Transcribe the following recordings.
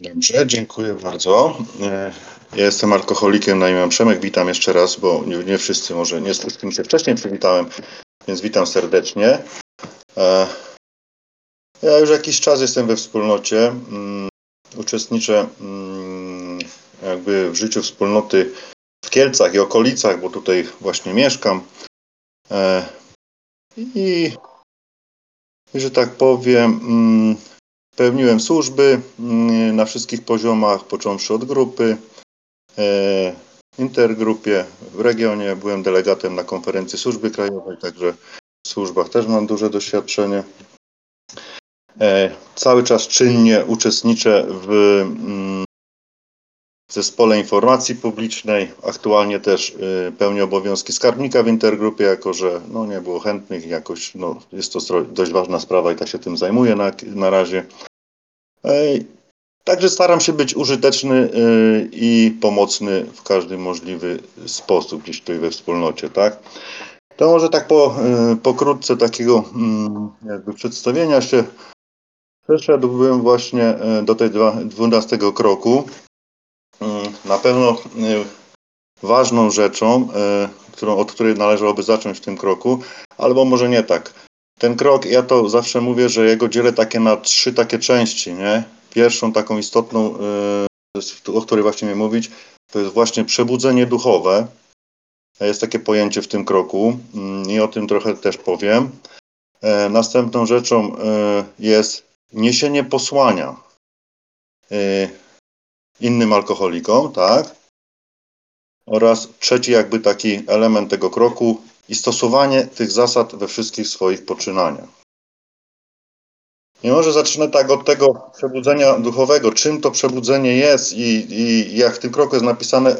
Dobrze, dziękuję bardzo. E, Ja jestem alkoholikiem na imię Przemek. Witam jeszcze raz, bo nie, nie wszyscy, może nie z wszystkimi się wcześniej przywitałem, więc witam serdecznie. E, Ja już jakiś czas jestem we wspólnocie. Mm, Uczestniczę mm, jakby w życiu wspólnoty w Kielcach i okolicach, bo tutaj właśnie mieszkam. E, I, i że tak powiem, mm, Pełniłem służby mm, na wszystkich poziomach, począwszy od grupy, e, intergrupie w regionie. Byłem delegatem na konferencji służby krajowej, także w służbach też mam duże doświadczenie. E, Cały czas czynnie uczestniczę w zespole informacji publicznej. Aktualnie też y, pełnię obowiązki skarbnika w intergrupie, jako że no, nie było chętnych jakoś no, jest to dość ważna sprawa i tak się tym zajmuję na, na razie. Także staram się być użyteczny y, i pomocny w każdy możliwy sposób gdzieś tutaj we wspólnocie, tak? To może tak po, y, pokrótce takiego mm, jakby przedstawienia się przeszedłbym właśnie do tej dwa- 12 kroku. Na pewno y, ważną rzeczą, y, którą, od której należałoby zacząć w tym kroku, albo może nie tak. Ten krok, ja to zawsze mówię, że jego dzielę takie na trzy takie części, nie? Pierwszą taką istotną, y, o której właśnie miałem mówić, to jest właśnie przebudzenie duchowe. Jest takie pojęcie w tym kroku mm, i o tym trochę też powiem. E, Następną rzeczą jest niesienie posłania y, innym alkoholikom, tak? Oraz trzeci jakby taki element tego kroku i stosowanie tych zasad we wszystkich swoich poczynaniach. I może zacznę tak od tego przebudzenia duchowego. Czym to przebudzenie jest i, i jak w tym kroku jest napisane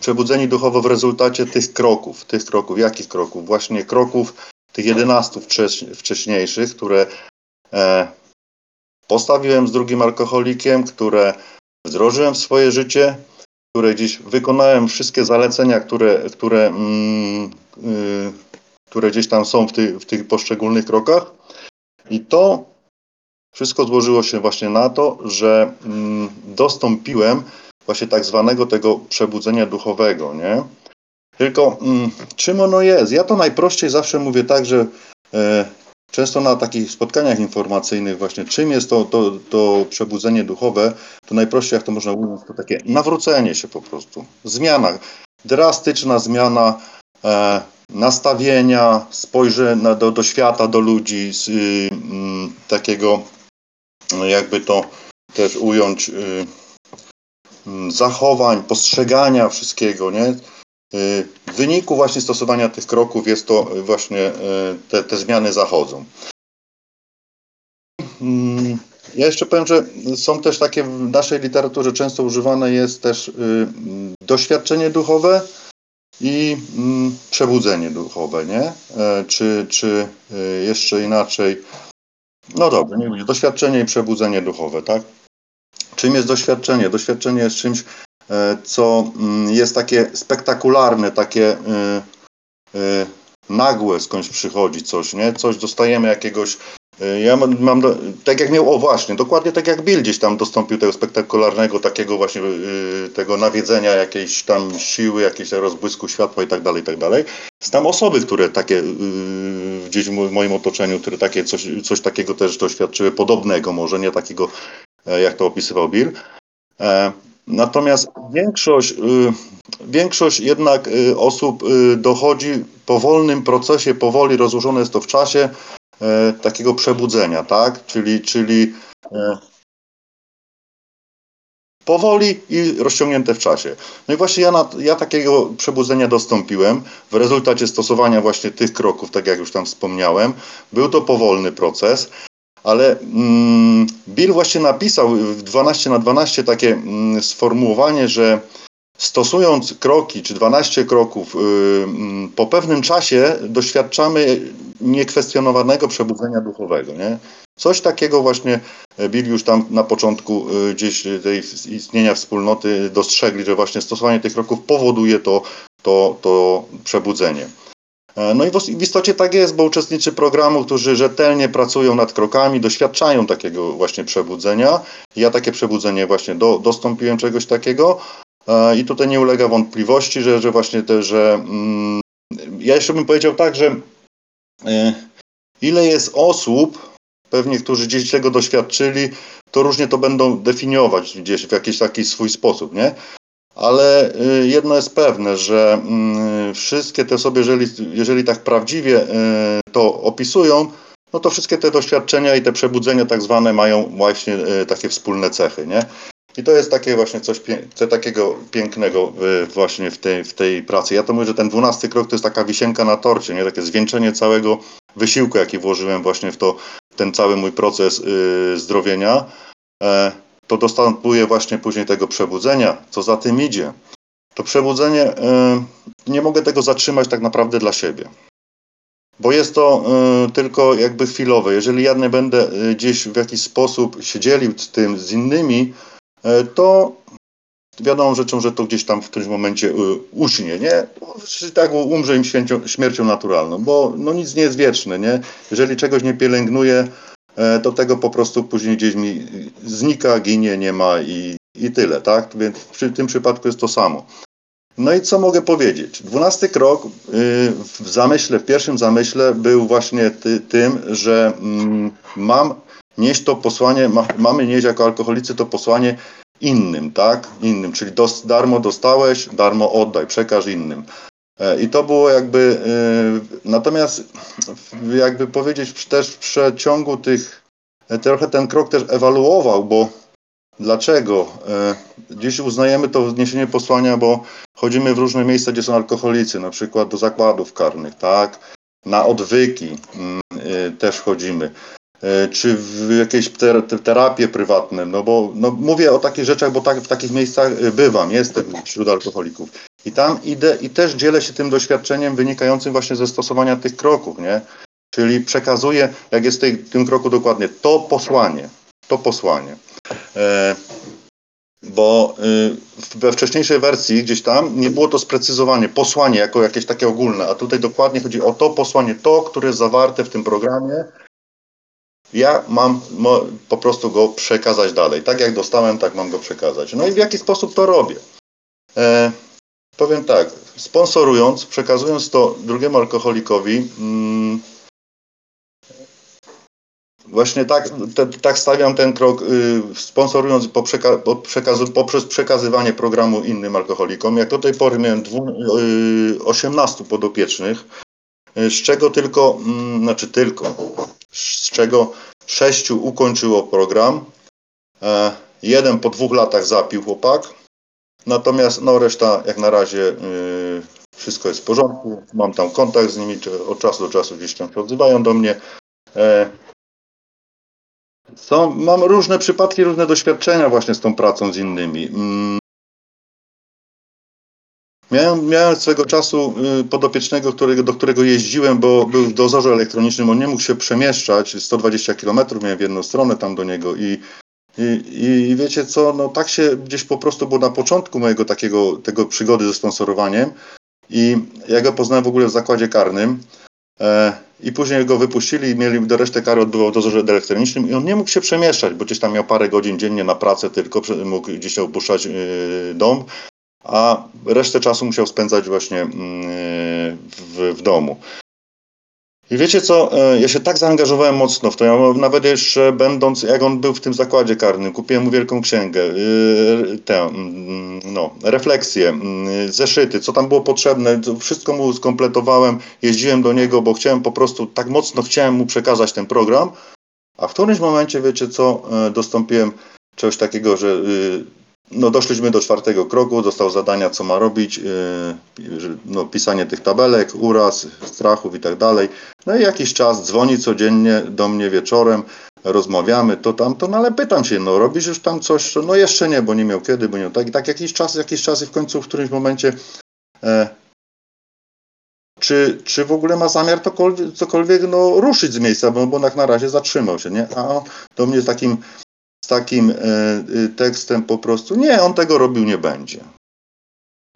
przebudzenie duchowe w rezultacie tych kroków. Tych kroków, jakich kroków? Właśnie kroków tych 11 wcześ- wcześniejszych, które e, postawiłem z drugim alkoholikiem, które wdrożyłem w swoje życie, które gdzieś wykonałem wszystkie zalecenia, które, które, mm, y, które gdzieś tam są w, ty, w tych poszczególnych krokach. I to wszystko złożyło się właśnie na to, że mm, dostąpiłem właśnie tak zwanego tego przebudzenia duchowego, nie? Tylko mm, czym ono jest? Ja to najprościej zawsze mówię tak, że e, często na takich spotkaniach informacyjnych właśnie czym jest to, to, to przebudzenie duchowe, to najprościej jak to można ująć, to takie nawrócenie się po prostu. Zmiana, drastyczna zmiana e, nastawienia, spojrzenia do, do świata, do ludzi, z, y, mm, takiego jakby to też ująć y, mm, zachowań, postrzegania wszystkiego, nie? Y, W wyniku właśnie stosowania tych kroków jest to właśnie y, te, te zmiany zachodzą. Mm, Ja jeszcze powiem, że są też takie w naszej literaturze często używane jest też y, doświadczenie duchowe i mm, przebudzenie duchowe, nie? E, Czy, czy jeszcze inaczej. No dobra, nie będzie. Doświadczenie i przebudzenie duchowe, tak? Czym jest doświadczenie? Doświadczenie jest czymś, co mm, jest takie spektakularne, takie y, y, nagłe skądś przychodzi coś, nie? Coś dostajemy jakiegoś. Ja mam, mam tak jak miał, o właśnie, dokładnie tak jak Bill gdzieś tam dostąpił tego spektakularnego, takiego właśnie tego nawiedzenia jakiejś tam siły, jakiegoś rozbłysku światła i tak dalej, i tak dalej. Znam osoby, które takie gdzieś w mo- w moim otoczeniu, które takie coś, coś takiego też doświadczyły, podobnego może, nie takiego, e, jak to opisywał Bill. Natomiast większość, y, większość jednak y, osób y, dochodzi po wolnym procesie, powoli rozłożone jest to w czasie, e, takiego przebudzenia, tak? Czyli, czyli e, powoli i rozciągnięte w czasie. No i właśnie ja, na, ja takiego przebudzenia dostąpiłem w rezultacie stosowania właśnie tych kroków, tak jak już tam wspomniałem. Był to powolny proces, ale mm, Bill właśnie napisał w 12 na 12 takie mm, sformułowanie, że stosując kroki, czy 12 kroków, y, mm, po pewnym czasie doświadczamy niekwestionowanego przebudzenia duchowego. Nie? Coś takiego właśnie Bill już tam na początku y, gdzieś tej istnienia wspólnoty dostrzegli, że właśnie stosowanie tych kroków powoduje to, to, to przebudzenie. E, no i w istocie tak jest, bo uczestnicy programu, którzy rzetelnie pracują nad krokami, doświadczają takiego właśnie przebudzenia. Ja takie przebudzenie właśnie do, dostąpiłem czegoś takiego e, i tutaj nie ulega wątpliwości, że, że właśnie te, że mm, ja jeszcze bym powiedział tak, że e, ile jest osób, pewnie którzy gdzieś tego doświadczyli, to różnie to będą definiować gdzieś w jakiś taki swój sposób, nie? Ale y, jedno jest pewne, że mm, wszystkie te osoby, jeżeli, jeżeli tak prawdziwie y, to opisują, no to wszystkie te doświadczenia i te przebudzenia tak zwane mają właśnie y, takie wspólne cechy, nie? I to jest takie właśnie coś co takiego pięknego właśnie w tej, w tej pracy. Ja to mówię, że ten dwunasty krok to jest taka wisienka na torcie, nie? Takie zwieńczenie całego wysiłku, jaki włożyłem właśnie w to, ten cały mój proces zdrowienia. To dostępuje właśnie później tego przebudzenia. Co za tym idzie? To przebudzenie, e, nie mogę tego zatrzymać tak naprawdę dla siebie. Bo jest to e, tylko jakby chwilowe. Jeżeli ja nie będę e, gdzieś w jakiś sposób się dzielił tym z innymi, to wiadomo rzeczą, że to gdzieś tam w którymś momencie uśnie, nie? Tak umrze im śmiercią, naturalną, bo no nic nie jest wieczne, nie? Jeżeli czegoś nie pielęgnuje, E, to tego po prostu później gdzieś mi znika, ginie, nie ma i, i tyle, tak? Więc w tym przypadku jest to samo. No i co mogę powiedzieć? Dwunasty krok y, w zamyśle, w pierwszym zamyśle był właśnie ty, tym, że mm, mam nieść to posłanie, ma, mamy nieść jako alkoholicy to posłanie innym, tak? Innym, czyli dos, darmo dostałeś, darmo oddaj, przekaż innym. E, I to było jakby, e, natomiast jakby powiedzieć też w przeciągu tych, e, trochę ten krok też ewaluował, bo dlaczego? Dziś uznajemy to wniesienie posłania, bo chodzimy w różne miejsca, gdzie są alkoholicy, na przykład do zakładów karnych, tak? Na odwyki mm, też chodzimy czy w jakieś terapie prywatne, no bo no mówię o takich rzeczach, bo tak, w takich miejscach bywam, jestem wśród alkoholików. I tam idę i też dzielę się tym doświadczeniem wynikającym właśnie ze stosowania tych kroków, nie? Czyli przekazuję, jak jest w tym kroku dokładnie, to posłanie, to posłanie. E, bo y, we wcześniejszej wersji gdzieś tam nie było to sprecyzowanie, posłanie jako jakieś takie ogólne, a tutaj dokładnie chodzi o to posłanie, to, które jest zawarte w tym programie. Ja mam mo, po prostu go przekazać dalej. Tak jak dostałem, tak mam go przekazać. No i w jaki sposób to robię? E, Powiem tak, sponsorując, przekazując to drugiemu alkoholikowi, mm, właśnie tak, te, tak stawiam ten krok, y, sponsorując po przeka po przekazu, poprzez przekazywanie programu innym alkoholikom. Jak do tej pory miałem dwu, y, 18 podopiecznych, y, z czego tylko, mm, znaczy tylko, z czego sześciu ukończyło program. E, jeden po dwóch latach zapił chłopak, Natomiast no, reszta jak na razie yy, wszystko jest w porządku. Mam tam kontakt z nimi, czy od czasu do czasu gdzieś tam się odzywają do mnie. E, są, mam różne przypadki, różne doświadczenia właśnie z tą pracą z innymi. Mm. Miałem, miałem swego czasu y, podopiecznego, którego, do którego jeździłem, bo był w dozorze elektronicznym, on nie mógł się przemieszczać, 120 km miałem w jedną stronę tam do niego i i, I, wiecie co, no tak się gdzieś po prostu było na początku mojego takiego, tego przygody ze sponsorowaniem i ja go poznałem w ogóle w zakładzie karnym e, i później go wypuścili i mieli do reszty kary odbywał dozorze elektronicznym i on nie mógł się przemieszczać, bo gdzieś tam miał parę godzin dziennie na pracę tylko, mógł gdzieś opuszczać yy, dom, a resztę czasu musiał spędzać właśnie yy, w, w domu. I wiecie co, e, ja się tak zaangażowałem mocno w to, ja nawet jeszcze będąc, jak on był w tym zakładzie karnym, kupiłem mu wielką księgę, e, tę, mm, no, refleksje, mm, zeszyty, co tam było potrzebne, wszystko mu skompletowałem, jeździłem do niego, bo chciałem po prostu, tak mocno chciałem mu przekazać ten program, a w którymś momencie, wiecie co, e, dostąpiłem czegoś takiego, że y, no doszliśmy do czwartego kroku, dostał zadania, co ma robić, yy, no, pisanie tych tabelek, uraz, strachów i tak dalej. No i jakiś czas dzwoni codziennie do mnie wieczorem, rozmawiamy, to tamto, no ale pytam się, no robisz już tam coś? No jeszcze nie, bo nie miał kiedy, bo nie miał tak. I tak jakiś czas, jakiś czas i w końcu w którymś momencie e, czy, czy w ogóle ma zamiar cokolwiek, cokolwiek no, ruszyć z miejsca, bo, bo na razie zatrzymał się, nie? A do mnie z takim z takim e, y, tekstem po prostu, nie, on tego robił nie będzie.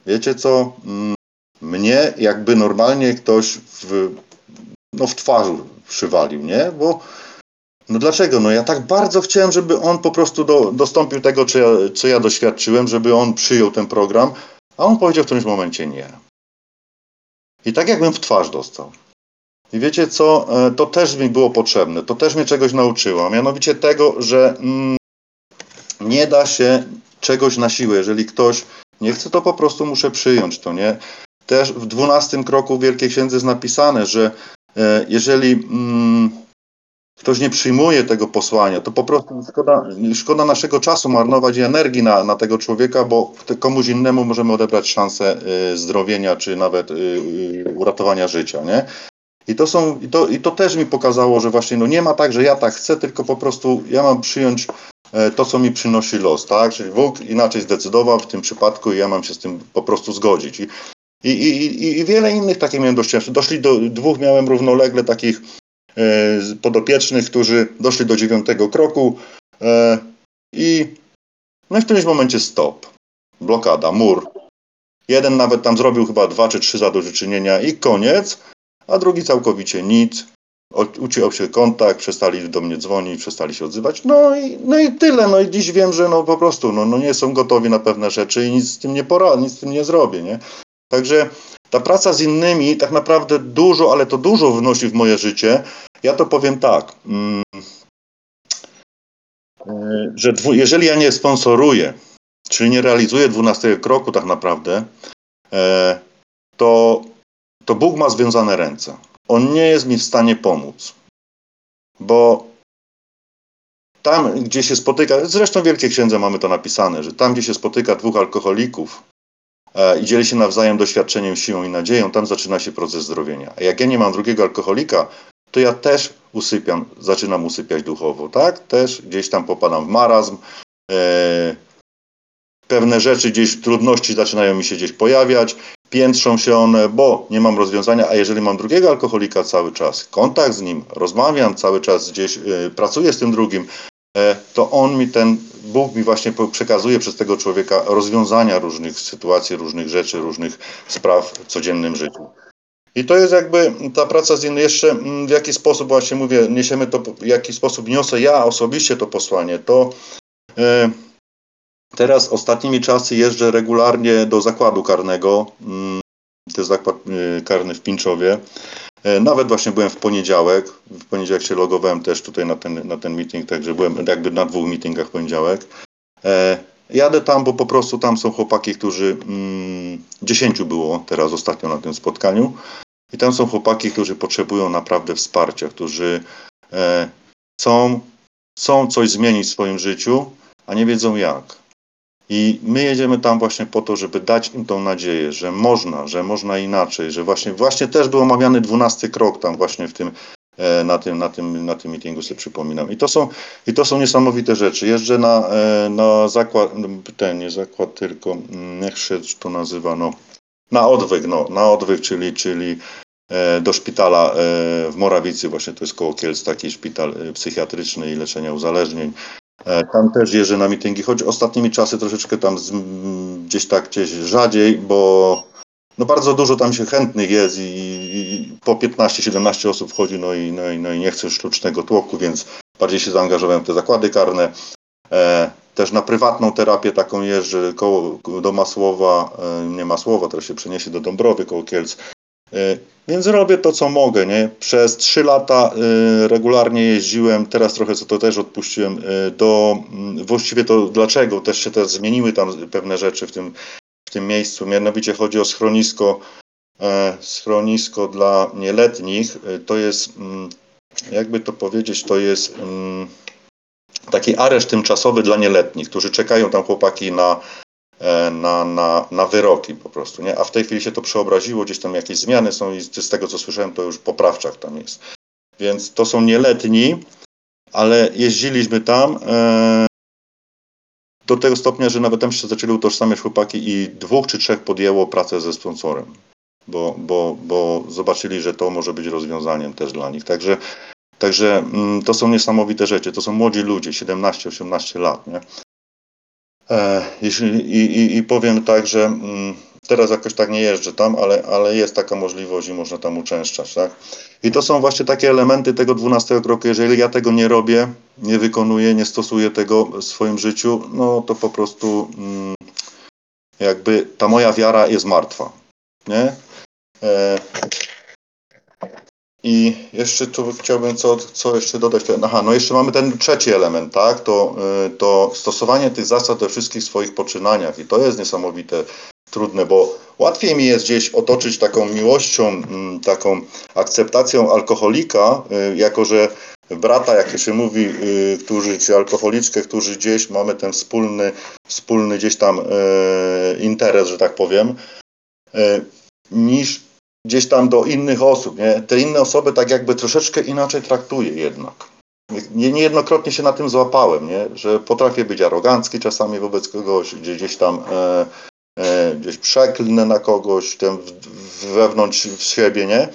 Wiecie co? Mm, mnie jakby normalnie ktoś w, no w twarz przywalił, nie? Bo no dlaczego? No ja tak bardzo chciałem, żeby on po prostu do, dostąpił tego, co ja, co ja doświadczyłem, żeby on przyjął ten program, a on powiedział w którymś momencie nie. I tak jakbym w twarz dostał. I wiecie co, e, to też mi było potrzebne, to też mnie czegoś nauczyło, mianowicie tego, że mm, nie da się czegoś na siłę. Jeżeli ktoś nie chce, to po prostu muszę przyjąć to, nie? Też w dwunastym kroku Wielkiej Księdze jest napisane, że e, jeżeli mm, ktoś nie przyjmuje tego posłania, to po prostu szkoda, szkoda naszego czasu marnować i energii na, na tego człowieka, bo komuś innemu możemy odebrać szansę y, zdrowienia, czy nawet y, uratowania życia, nie? I to, są, i, to, I to też mi pokazało, że właśnie no nie ma tak, że ja tak chcę, tylko po prostu ja mam przyjąć e, to, co mi przynosi los, tak? Czyli Bóg inaczej zdecydował w tym przypadku i ja mam się z tym po prostu zgodzić. I, i, i, i wiele innych takich miałem doświadczeń. Doszli do dwóch, miałem równolegle takich E, podopiecznych, którzy doszli do dziewiątego kroku e, i no i w którymś momencie stop. Blokada, mur. Jeden nawet tam zrobił chyba dwa czy trzy zadośćuczynienia i koniec, a drugi całkowicie nic. Uciął się kontakt, przestali do mnie dzwonić, przestali się odzywać. No i, no i tyle. No i dziś wiem, że no po prostu no, no nie są gotowi na pewne rzeczy i nic z tym nie poradzę, nic z tym nie zrobię, nie? Także ta praca z innymi tak naprawdę dużo, ale to dużo wnosi w moje życie. Ja to powiem tak, mm, e, że jeżeli ja nie sponsoruję, czyli nie realizuję 12 kroku tak naprawdę, e, to, to Bóg ma związane ręce. On nie jest mi w stanie pomóc. Bo tam, gdzie się spotyka, zresztą w Wielkiej Księdze mamy to napisane, że tam, gdzie się spotyka dwóch alkoholików, E, i dzieli się nawzajem doświadczeniem, siłą i nadzieją, tam zaczyna się proces zdrowienia. A jak ja nie mam drugiego alkoholika, to ja też usypiam, zaczynam usypiać duchowo, tak? Też gdzieś tam popadam w marazm, e, pewne rzeczy gdzieś, trudności zaczynają mi się gdzieś pojawiać, piętrzą się one, bo nie mam rozwiązania, a jeżeli mam drugiego alkoholika cały czas, kontakt z nim, rozmawiam cały czas gdzieś, y, pracuję z tym drugim, E, to on mi ten, Bóg mi właśnie przekazuje przez tego człowieka rozwiązania różnych sytuacji, różnych rzeczy, różnych spraw w codziennym życiu. I to jest jakby ta praca z innymi. Jeszcze mm, w jaki sposób właśnie mówię, niesiemy to, w jaki sposób niosę ja osobiście to posłanie, to e, teraz ostatnimi czasy jeżdżę regularnie do zakładu karnego. Mm, to jest zakład e, karny w Pinczowie. E, nawet właśnie byłem w poniedziałek. W poniedziałek się logowałem też tutaj na ten, na ten meeting, także byłem jakby na dwóch meetingach w poniedziałek. E, jadę tam, bo po prostu tam są chłopaki, którzy. Mm, dziesięciu było teraz ostatnio na tym spotkaniu. I tam są chłopaki, którzy potrzebują naprawdę wsparcia, którzy e, chcą, chcą coś zmienić w swoim życiu, a nie wiedzą jak. I my jedziemy tam właśnie po to, żeby dać im tą nadzieję, że można, że można inaczej, że właśnie, właśnie też był omawiany dwunasty krok tam właśnie w tym, e, na tym, na tym, na tym meetingu sobie przypominam. I to są, i to są niesamowite rzeczy. Jeżdżę na, e, na zakład, ten nie zakład, tylko mm, jak się to nazywa, no, na odwyk, no, na odwyk, czyli, czyli e, do szpitala w Morawicy, właśnie to jest koło Kielc, taki szpital psychiatryczny i leczenia uzależnień. E, tam też jeżdżę na mityngi, choć ostatnimi czasy troszeczkę tam z, gdzieś tak, gdzieś rzadziej, bo no bardzo dużo tam się chętnych jest i, i po 15-17 osób wchodzi, no i, no, i, no i nie chce sztucznego tłoku, więc bardziej się zaangażowałem w te zakłady karne. E, też na prywatną terapię taką jeżdżę koło, do Masłowa, e, nie Masłowa, teraz się przeniesie do Dąbrowy koło Kielc. E, więc robię to, co mogę. Nie? Przez trzy lata e, regularnie jeździłem, teraz trochę co to też odpuściłem, e, do mm, właściwie to dlaczego też się też zmieniły tam pewne rzeczy w tym, w tym miejscu. Mianowicie chodzi o schronisko, schronisko dla nieletnich. To jest, mm, jakby to powiedzieć, to jest mm, taki areszt tymczasowy dla nieletnich, którzy czekają tam chłopaki na na, na, na wyroki po prostu, nie? A w tej chwili się to przeobraziło, gdzieś tam jakieś zmiany są i z tego co słyszałem, to już poprawczak tam jest. Więc to są nieletni, ale jeździliśmy tam e, do tego stopnia, że nawet tam się zaczęli utożsamiać chłopaki i dwóch czy trzech podjęło pracę ze sponsorem, bo, bo, bo zobaczyli, że to może być rozwiązaniem też dla nich. Także, także mm, to są niesamowite rzeczy. To są młodzi ludzie, 17-18 lat, nie? E, I, i, I powiem tak, że mm, Teraz jakoś tak nie jeżdżę tam, ale, ale jest taka możliwość i można tam uczęszczać, tak? I to są właśnie takie elementy tego 12 kroku. Jeżeli ja tego nie robię, nie wykonuję, nie stosuję tego w swoim życiu, no to po prostu mm, jakby ta moja wiara jest martwa, nie? E, I jeszcze tu chciałbym co, co jeszcze dodać. Aha, no jeszcze mamy ten trzeci element, tak? To, y, to stosowanie tych zasad we wszystkich swoich poczynaniach. I to jest niesamowite trudne, bo łatwiej mi jest gdzieś otoczyć taką miłością, mm, taką akceptacją alkoholika, y, jako że brata, jak się mówi, y, którzy, czy alkoholiczkę, którzy gdzieś mamy ten wspólny, wspólny gdzieś tam interes, że tak powiem, niż gdzieś tam do innych osób. Nie? Te inne osoby tak jakby troszeczkę inaczej traktuję jednak. Nie, niejednokrotnie się na tym złapałem, nie? że potrafię być arogancki czasami wobec kogoś, gdzie gdzieś tam e, e, gdzieś przeklnę na kogoś ten wewnątrz w siebie, nie?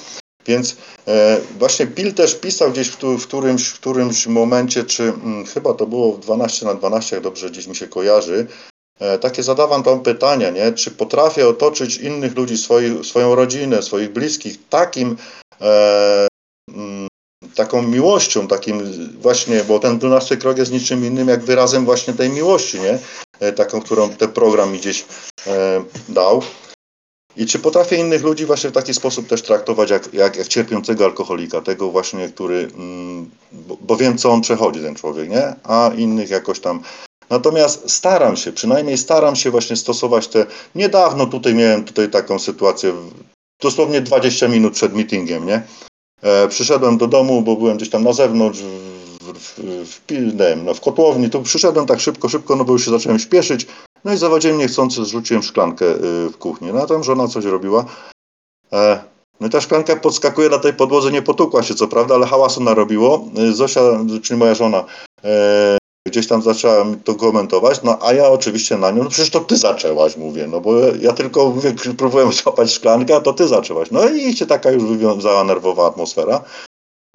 Więc e, właśnie Bill też pisał gdzieś w, tu, w, którymś, w którymś momencie, czy hmm, chyba to było w 12 na 12, jak dobrze gdzieś mi się kojarzy, takie zadawam tam pytania, nie? czy potrafię otoczyć innych ludzi, swoi, swoją rodzinę, swoich bliskich takim, e, mm, taką miłością, takim właśnie, bo ten 12 krok jest niczym innym jak wyrazem właśnie tej miłości, nie? E, taką, którą ten program mi gdzieś e, dał. I czy potrafię innych ludzi właśnie w taki sposób też traktować jak, jak, jak cierpiącego alkoholika, tego właśnie, który, mm, bo, bo, wiem co on przechodzi ten człowiek, nie? A innych jakoś tam Natomiast staram się, przynajmniej staram się właśnie stosować te. Niedawno tutaj miałem tutaj taką sytuację, dosłownie 20 minut przed meetingiem, nie? E, przyszedłem do domu, bo byłem gdzieś tam na zewnątrz, w, w, w, w, no, w kotłowni, tu przyszedłem tak szybko, szybko, no bo już się zacząłem śpieszyć, no i zawodziłem niechcący, zrzuciłem szklankę y, w kuchni. No a tam żona coś robiła. E, no i ta szklanka podskakuje na tej podłodze, nie potukła się co prawda, ale hałasu narobiło. Y, Zosia, czyli moja żona, e, Gdzieś tam zacząłem to komentować, no a ja oczywiście na nią, no przecież to ty zaczęłaś, mówię, no bo ja tylko mówię, próbowałem złapać szklankę, a to ty zaczęłaś. No i się taka już wywiązała nerwowa atmosfera.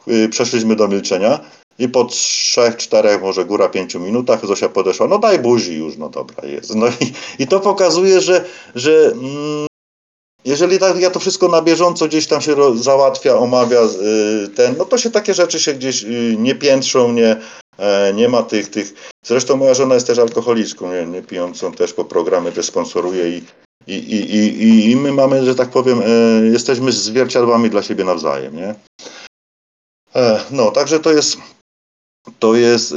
Y, przeszliśmy do milczenia i po trzech, czterech, może góra pięciu minutach Zosia podeszła, no daj buzi już, no dobra jest. No i, i to pokazuje, że, że mm, jeżeli tak, ja to wszystko na bieżąco gdzieś tam się załatwia, omawia y, ten, no to się takie rzeczy się gdzieś y, nie piętrzą, nie, nie ma tych, tych. Zresztą moja żona jest też alkoholiczką, nie, nie pijącą też po programy też sponsoruje i, i, i, i, i my mamy, że tak powiem, e, jesteśmy zwierciadłami dla siebie nawzajem, nie? E, no, także to jest to jest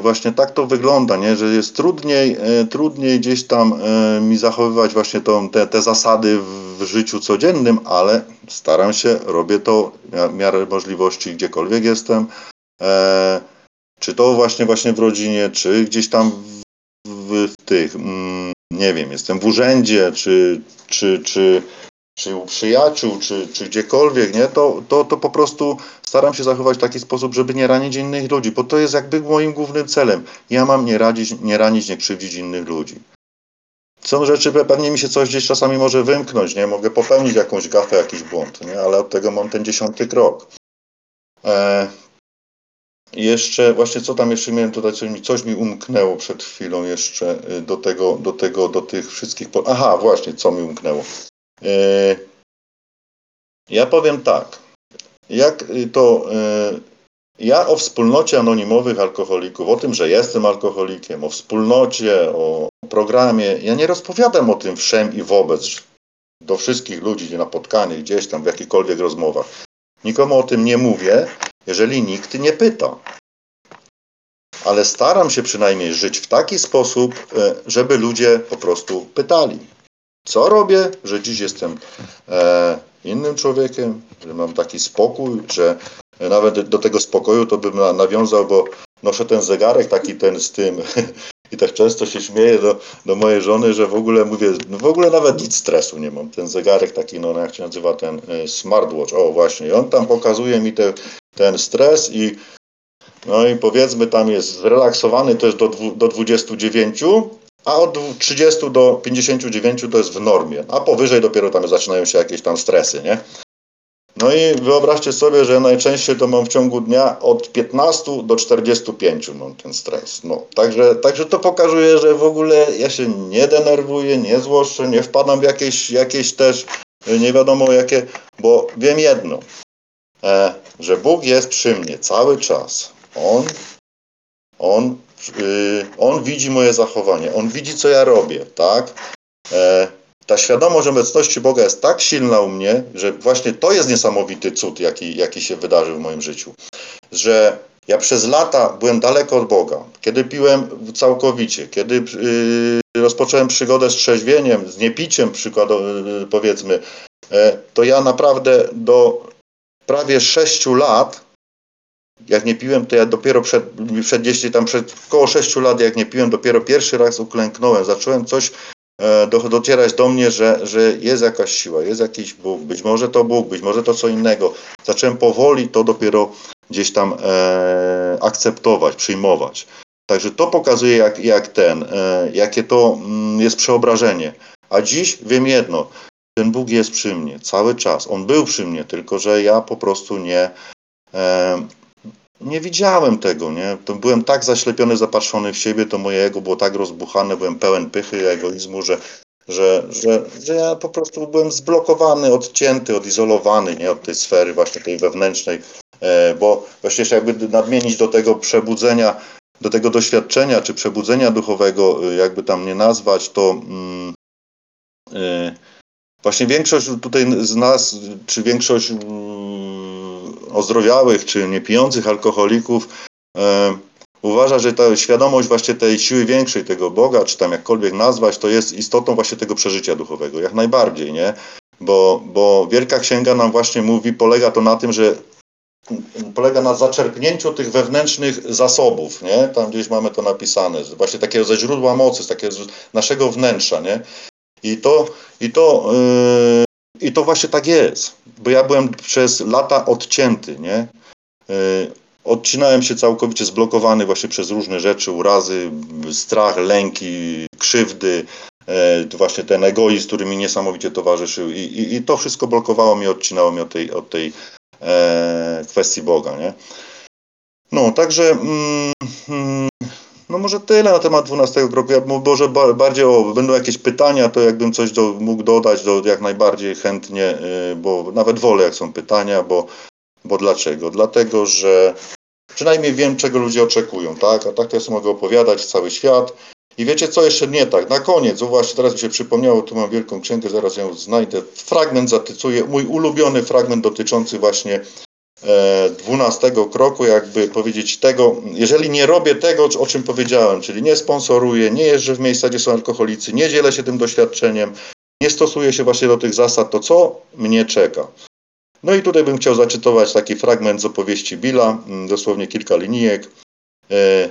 właśnie tak to wygląda, nie? że jest trudniej, trudniej gdzieś tam mi zachowywać właśnie tą, te, te zasady w życiu codziennym, ale staram się, robię to w miarę możliwości gdziekolwiek jestem. Czy to właśnie właśnie w rodzinie, czy gdzieś tam w, w tych, mm, nie wiem, jestem w urzędzie, czy, czy, czy, czy u przyjaciół, czy, czy gdziekolwiek, nie? To, to, to po prostu staram się zachować w taki sposób, żeby nie ranić innych ludzi, bo to jest jakby moim głównym celem. Ja mam nie, radzić, nie ranić, nie krzywdzić innych ludzi. Są rzeczy, pewnie mi się coś gdzieś czasami może wymknąć, nie? Mogę popełnić jakąś gafę, jakiś błąd, nie? Ale od tego mam ten dziesiąty krok. E, jeszcze właśnie co tam jeszcze miałem tutaj, coś mi, coś mi umknęło przed chwilą jeszcze y, do tego, do tego, do tych wszystkich. Po... Aha, właśnie, co mi umknęło. E... Ja powiem tak. Jak y, to. Ja o wspólnocie anonimowych alkoholików, o tym, że jestem alkoholikiem, o wspólnocie, o programie, ja nie rozpowiadam o tym wszem i wobec do wszystkich ludzi na spotkaniach, gdzieś tam w jakichkolwiek rozmowach. Nikomu o tym nie mówię, jeżeli nikt nie pyta. Ale staram się przynajmniej żyć w taki sposób, e, żeby ludzie po prostu pytali, co robię, że dziś jestem e, innym człowiekiem, że mam taki spokój, że nawet do tego spokoju to bym nawiązał, bo noszę ten zegarek taki ten z tym i tak często się śmieję do, do mojej żony, że w ogóle mówię, no w ogóle nawet nic stresu nie mam. Ten zegarek taki, no jak się nazywa ten e, smartwatch, o właśnie, i on tam pokazuje mi te ten stres i no i powiedzmy tam jest zrelaksowany to jest do, do 29, a od 30 do 59 to jest w normie, a powyżej dopiero tam zaczynają się jakieś tam stresy, nie? No i wyobraźcie sobie, że najczęściej to mam w ciągu dnia od 15 do 45 mam ten stres. No, także, także to pokazuje, że w ogóle ja się nie denerwuję, nie złoszczę, nie wpadam w jakieś, jakieś też nie wiadomo jakie, bo wiem jedno, że Bóg jest przy mnie cały czas. On, on, y, on widzi moje zachowanie, on widzi co ja robię, tak? E, ta świadomość obecności Boga jest tak silna u mnie, że właśnie to jest niesamowity cud, jaki, jaki się wydarzył w moim życiu. Że ja przez lata byłem daleko od Boga. Kiedy piłem całkowicie, kiedy yy, rozpocząłem przygodę z trzeźwieniem, z niepiciem, przykładowo, yy, powiedzmy, yy, to ja naprawdę do prawie 6 lat, jak nie piłem, to ja dopiero przed, przed 10, tam przed około 6 lat, jak nie piłem, dopiero pierwszy raz uklęknąłem. Zacząłem coś E, do, docierać do mnie, że, że jest jakaś siła, jest jakiś Bóg, być może to Bóg, być może to co innego. Zacząłem powoli to dopiero gdzieś tam e, akceptować, przyjmować. Także to pokazuje, jak, jak ten, e, jakie to mm, jest przeobrażenie. A dziś wiem jedno, ten Bóg jest przy mnie cały czas. On był przy mnie, tylko że ja po prostu nie, e, nie widziałem tego, nie? Byłem tak zaślepiony, zapatrzony w siebie, to moje ego było tak rozbuchane, byłem pełen pychy, egoizmu, że, że, że, że ja po prostu byłem zblokowany, odcięty, odizolowany, nie? Od tej sfery właśnie tej wewnętrznej, e, bo właśnie jakby nadmienić do tego przebudzenia, do tego doświadczenia, czy przebudzenia duchowego, e, jakby tam nie nazwać, to mm, e, właśnie większość tutaj z nas, czy większość ozdrowiałych czy niepijących alkoholików e, uważa, że ta świadomość właśnie tej siły większej, tego Boga, czy tam jakkolwiek nazwać, to jest istotą właśnie tego przeżycia duchowego, jak najbardziej, nie? Bo, bo Wielka Księga nam właśnie mówi, polega to na tym, że polega na zaczerpnięciu tych wewnętrznych zasobów, nie? Tam gdzieś mamy to napisane, właśnie takiego ze źródła mocy, z takiego z naszego wnętrza, nie? I to, i to yy, i to właśnie tak jest, bo ja byłem przez lata odcięty, nie? E, odcinałem się całkowicie zblokowany właśnie przez różne rzeczy, urazy, strach, lęki, krzywdy, e, właśnie ten egoizm, który mi niesamowicie towarzyszył i, i, i to wszystko blokowało mnie, odcinało mnie od tej, od tej e, kwestii Boga, nie? No, także mm, mm, no może tyle na temat 12 kroku. Ja może bardziej o, będą jakieś pytania, to jakbym coś do, mógł dodać, do jak najbardziej chętnie, y, bo nawet wolę jak są pytania, bo, bo dlaczego? Dlatego, że przynajmniej wiem, czego ludzie oczekują, tak? A tak to ja sobie mogę opowiadać cały świat. I wiecie, co jeszcze nie tak? Na koniec, właśnie teraz mi się przypomniało, tu mam wielką księgę, zaraz ją znajdę. Fragment zatytuję, mój ulubiony fragment dotyczący właśnie dwunastego kroku, jakby powiedzieć tego, jeżeli nie robię tego, o czym powiedziałem, czyli nie sponsoruję, nie jeżdżę w miejsca, gdzie są alkoholicy, nie dzielę się tym doświadczeniem, nie stosuję się właśnie do tych zasad, to co mnie czeka? No i tutaj bym chciał zacytować taki fragment z opowieści Billa, mm, dosłownie kilka linijek. E,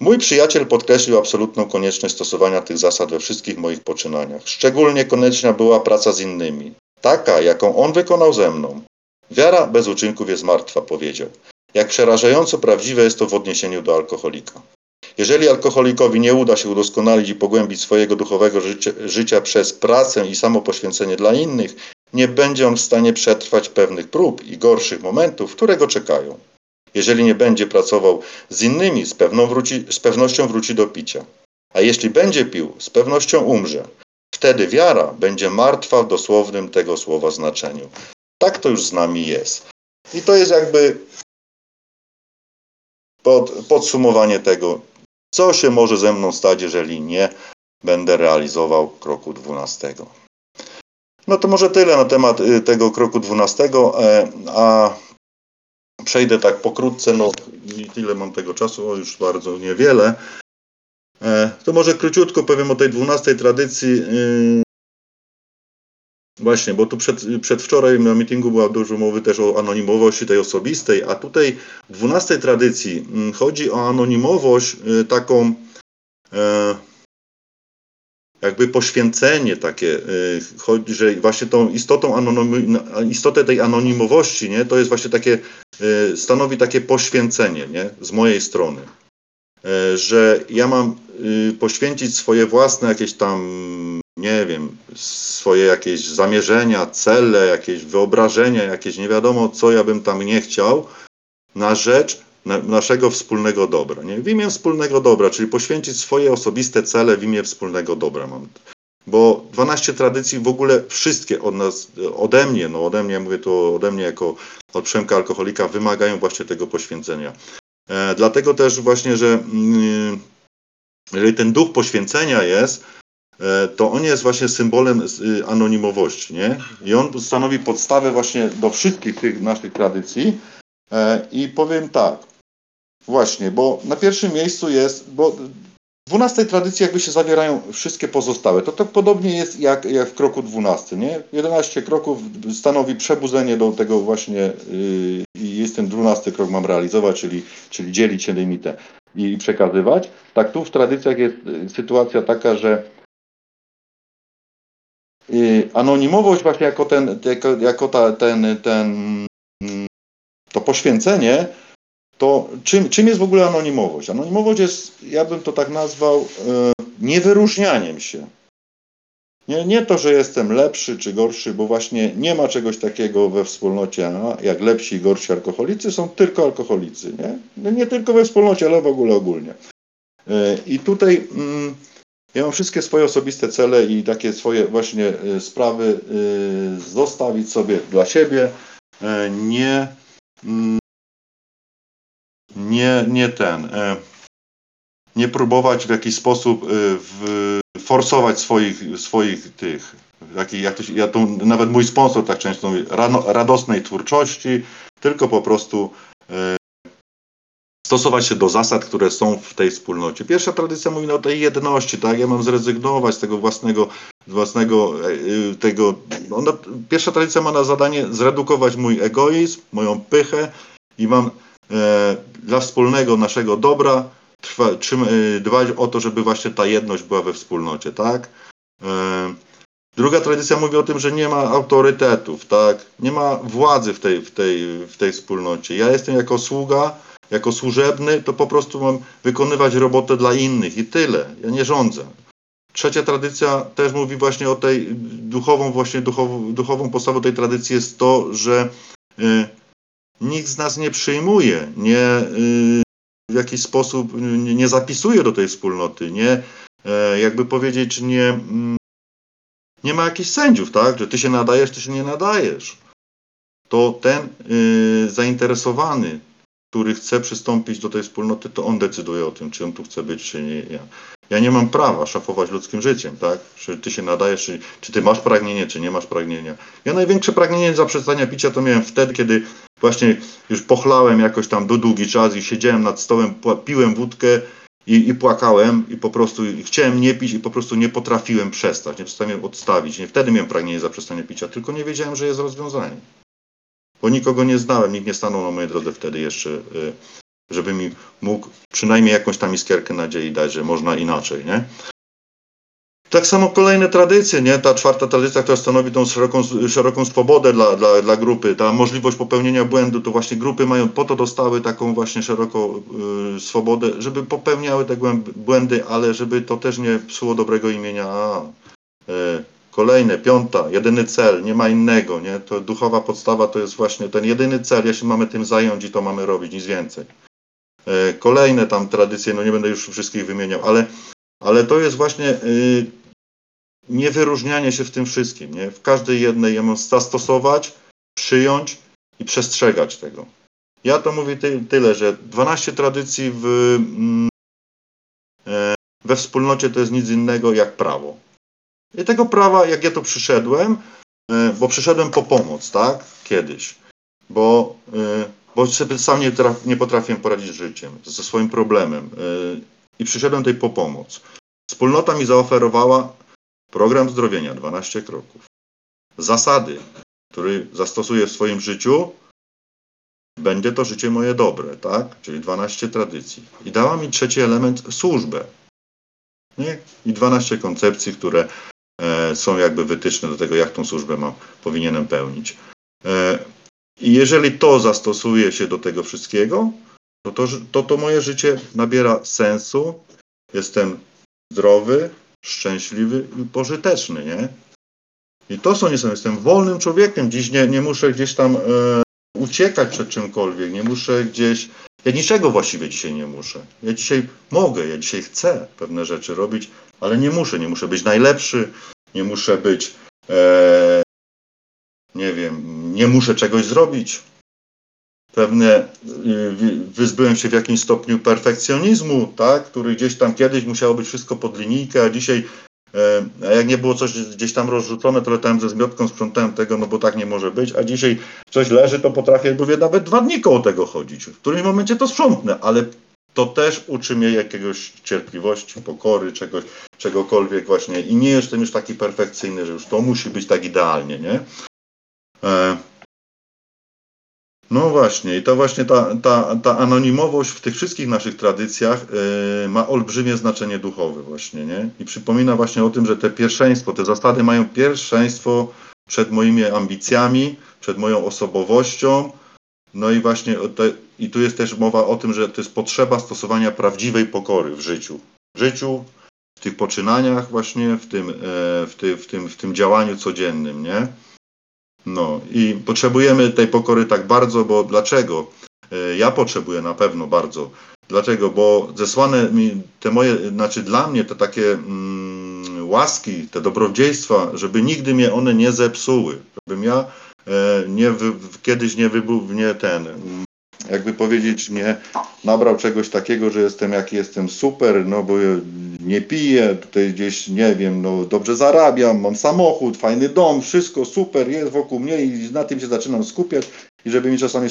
mój przyjaciel podkreślił absolutną konieczność stosowania tych zasad we wszystkich moich poczynaniach. Szczególnie konieczna była praca z innymi, taka, jaką on wykonał ze mną. Wiara bez uczynków jest martwa, powiedział. Jak przerażająco prawdziwe jest to w odniesieniu do alkoholika. Jeżeli alkoholikowi nie uda się udoskonalić i pogłębić swojego duchowego życia, życia przez pracę i samo poświęcenie dla innych, nie będzie on w stanie przetrwać pewnych prób i gorszych momentów, które go czekają. Jeżeli nie będzie pracował z innymi, z, wróci, z pewnością wróci do picia. A jeśli będzie pił, z pewnością umrze. Wtedy wiara będzie martwa w dosłownym tego słowa znaczeniu. Tak to już z nami jest. I to jest jakby pod, podsumowanie tego, co się może ze mną stać, jeżeli nie będę realizował kroku 12. No to może tyle na temat y, tego kroku 12, e, a przejdę tak pokrótce, no tyle mam tego czasu, o już bardzo niewiele. E, to może króciutko powiem o tej 12 tradycji y, Właśnie, bo tu przed, przedwczoraj na meetingu była dużo mowy też o anonimowości tej osobistej, a tutaj w dwunastej tradycji mm, chodzi o anonimowość y, taką e, jakby poświęcenie takie, y, chodzi, że właśnie tą istotą anonim, istotę tej anonimowości, nie, to jest właśnie takie, y, stanowi takie poświęcenie, nie, z mojej strony. E, że ja mam poświęcić swoje własne jakieś tam nie wiem, swoje jakieś zamierzenia, cele, jakieś wyobrażenia, jakieś nie wiadomo co ja bym tam nie chciał, na rzecz na, naszego wspólnego dobra. Nie? W imię wspólnego dobra, czyli poświęcić swoje osobiste cele w imię wspólnego dobra. Mam. Bo 12 tradycji w ogóle wszystkie od nas, ode mnie, no ode mnie, mówię to ode mnie jako od Przemka alkoholika, wymagają właśnie tego poświęcenia. E, dlatego też właśnie, że mm, jeżeli ten duch poświęcenia jest, to on jest właśnie symbolem y, anonimowości, nie? I on stanowi podstawę właśnie do wszystkich tych naszych tradycji. E, I powiem tak, właśnie, bo na pierwszym miejscu jest, bo w 12 tradycji jakby się zawierają wszystkie pozostałe. To tak podobnie jest jak, jak w kroku 12, nie? 11 kroków stanowi przebudzenie do tego właśnie yy, i jest ten 12 krok mam realizować, czyli, czyli dzielić się limitę i przekazywać. Tak tu w tradycjach jest y, sytuacja taka, że yy, anonimowość właśnie jako ten, jako, jako ta, ten, ten, mm, to poświęcenie to czym, czym jest w ogóle anonimowość? Anonimowość jest, ja bym to tak nazwał, e, niewyróżnianiem się. Nie, nie to, że jestem lepszy czy gorszy, bo właśnie nie ma czegoś takiego we wspólnocie, jak lepsi i gorsi alkoholicy, są tylko alkoholicy. Nie, no nie tylko we wspólnocie, ale w ogóle ogólnie. E, I tutaj mm, ja mam wszystkie swoje osobiste cele i takie swoje właśnie e, sprawy zostawić sobie dla siebie, nie mm, nie, nie ten, e, nie próbować w jakiś sposób e, w, forsować swoich, swoich tych, jak, jak to się, ja to, nawet mój sponsor tak często mówi, radosnej twórczości, tylko po prostu e, stosować się do zasad, które są w tej wspólnocie. Pierwsza tradycja mówi o tej jedności, tak? Ja mam zrezygnować z tego własnego, własnego tego. Ona, pierwsza tradycja ma na zadanie zredukować mój egoizm, moją pychę i mam E, dla wspólnego naszego dobra trwa, e, dbać o to, żeby właśnie ta jedność była we wspólnocie, tak? E, druga tradycja mówi o tym, że nie ma autorytetów, tak? Nie ma władzy w tej, w tej, w tej wspólnocie. Ja jestem jako sługa, jako służebny, to po prostu mam wykonywać robotę dla innych i tyle. Ja nie rządzę. Trzecia tradycja też mówi właśnie o tej duchową, właśnie duchową, duchową podstawą tej tradycji jest to, że nikt z nas nie przyjmuje, nie y, w jakiś sposób nie, nie zapisuje do tej wspólnoty, nie, e, jakby powiedzieć, nie, mm, nie ma jakichś sędziów, tak, że ty się nadajesz, ty się nie nadajesz. To ten y, zainteresowany, który chce przystąpić do tej wspólnoty, to on decyduje o tym, czy on tu chce być, czy nie. Ja, ja nie mam prawa szafować ludzkim życiem, tak? Czy ty się nadajesz, czy, czy ty masz pragnienie, czy nie masz pragnienia. Ja największe pragnienie zaprzestania picia to miałem wtedy, kiedy właśnie już pochlałem jakoś tam do długi czas i siedziałem nad stołem, piłem wódkę i, i płakałem i po prostu chciałem nie pić i po prostu nie potrafiłem przestać, nie potrafiłem odstawić. Nie wtedy miałem pragnienie zaprzestania picia, tylko nie wiedziałem, że jest rozwiązanie. Bo nikogo nie znałem, nikt nie stanął na mojej drodze wtedy jeszcze, y, żeby mi mógł przynajmniej jakąś tam iskierkę nadziei dać, że można inaczej, nie? Tak samo kolejne tradycje, nie? Ta czwarta tradycja, która stanowi tą szeroką, szeroką swobodę dla, dla, dla grupy, ta możliwość popełnienia błędu, to właśnie grupy mają po to dostały taką właśnie szeroką y, swobodę, żeby popełniały te błędy, ale żeby to też nie psuło dobrego imienia. Y, kolejne, piąta, jedyny cel, nie ma innego, nie? To duchowa podstawa to jest właśnie ten jedyny cel, jeśli mamy tym zająć i to mamy robić, nic więcej. Y, kolejne tam tradycje, no nie będę już wszystkich wymieniał, ale ale to jest właśnie y, niewyróżnianie się w tym wszystkim. Nie? W każdej jednej mam zastosować, przyjąć i przestrzegać tego. Ja to mówię ty, tyle, że 12 tradycji w, mm, e, we wspólnocie to jest nic innego jak prawo. I tego prawa, jak ja tu przyszedłem, e, bo przyszedłem po pomoc, tak? Kiedyś. Bo, e, bo sobie sam nie, traf, nie potrafiłem poradzić z życiem, ze swoim problemem. I przyszedłem tutaj po pomoc. Wspólnota mi zaoferowała Program zdrowienia 12 kroków. Zasady, który zastosuję w swoim życiu, będzie to życie moje dobre, tak? Czyli 12 tradycji. I dała mi trzeci element służbę. Nie? I 12 koncepcji, które e, są jakby wytyczne do tego, jak tą służbę mam, powinienem pełnić. E, I jeżeli to zastosuje się do tego wszystkiego, to to, to to moje życie nabiera sensu, jestem zdrowy, szczęśliwy i pożyteczny, nie? I to są niesamowite. Jestem wolnym człowiekiem. Dziś nie, nie muszę gdzieś tam e, uciekać przed czymkolwiek, nie muszę gdzieś. Ja niczego właściwie dzisiaj nie muszę. Ja dzisiaj mogę, ja dzisiaj chcę pewne rzeczy robić, ale nie muszę. Nie muszę być najlepszy, nie muszę być. E, nie wiem, nie muszę czegoś zrobić. Pewne, wyzbyłem się w jakimś stopniu perfekcjonizmu, tak, który gdzieś tam kiedyś musiało być wszystko pod linijkę, a dzisiaj E, a jak nie było coś gdzieś tam rozrzucone, to latałem ze zmiotką, sprzątałem tego, no bo tak nie może być. A dzisiaj coś leży, to potrafię, mówię, nawet dwa dni koło tego chodzić. W którymś momencie to sprzątnę, ale to też uczy mnie jakiegoś cierpliwości, pokory, czegoś, czegokolwiek właśnie. I nie jestem już taki perfekcyjny, że już to musi być tak idealnie, nie? E, no właśnie, i to właśnie ta, ta, ta anonimowość w tych wszystkich naszych tradycjach yy, ma olbrzymie znaczenie duchowe właśnie, nie? I przypomina właśnie o tym, że te pierwszeństwo, te zasady mają pierwszeństwo przed moimi ambicjami, przed moją osobowością, no i właśnie te, i tu jest też mowa o tym, że to jest potrzeba stosowania prawdziwej pokory w życiu. W życiu, w tych poczynaniach właśnie, w tym, e, w, ty, w, tym, w tym działaniu codziennym, nie? No i potrzebujemy tej pokory tak bardzo, bo dlaczego? E, ja potrzebuję na pewno bardzo. Dlaczego? Bo zesłane mi te moje, znaczy dla mnie te takie mm, łaski, te dobrodziejstwa, żeby nigdy mnie one nie zepsuły, żebym ja nie wy, kiedyś nie wybuł, nie ten, jakby powiedzieć, nie nabrał czegoś takiego, że jestem jaki jestem super, no bo nie piję, tutaj gdzieś, nie wiem, no dobrze zarabiam, mam samochód, fajny dom, wszystko super jest wokół mnie i na tym się zaczynam skupiać i żeby mi czasami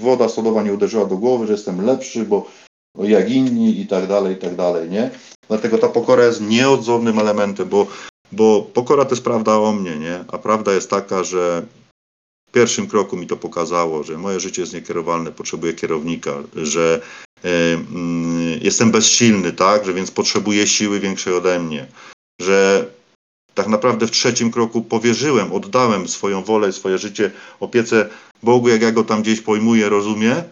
woda sodowa nie uderzyła do głowy, że jestem lepszy, bo jak inni i tak dalej, i tak dalej, nie? Dlatego ta pokora jest nieodzownym elementem, bo, bo pokora to jest prawda o mnie, nie? A prawda jest taka, że w pierwszym kroku mi to pokazało, że moje życie jest niekierowalne, potrzebuję kierownika, że y, y, jestem bezsilny, tak, że więc potrzebuję siły większej ode mnie, że tak naprawdę w trzecim kroku powierzyłem, oddałem swoją wolę, swoje życie opiece Bogu, jak ja go tam gdzieś pojmuję, rozumiem,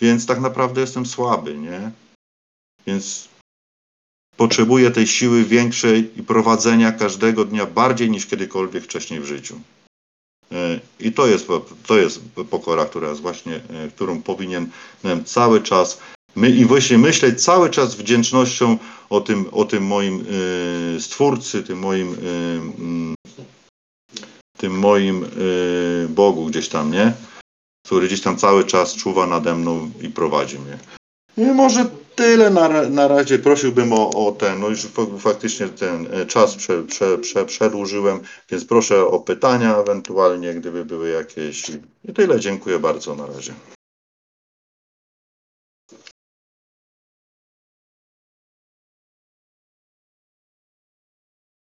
więc tak naprawdę jestem słaby, nie? Więc potrzebuję tej siły większej i prowadzenia każdego dnia bardziej niż kiedykolwiek wcześniej w życiu. E, I to jest, to jest pokora, która jest właśnie, e, którą powinienem cały czas my, i właśnie myśleć cały czas wdzięcznością o tym, o tym moim y, stwórcy, tym moim, y, tym moim Bogu gdzieś tam, nie? Który gdzieś tam cały czas czuwa nade mną i prowadzi mnie. I może tyle na, na razie. Prosiłbym o, o ten, no już faktycznie ten e, czas prze, prze, prze, przedłużyłem, więc proszę o pytania ewentualnie, gdyby były jakieś. I tyle. Dziękuję bardzo na razie.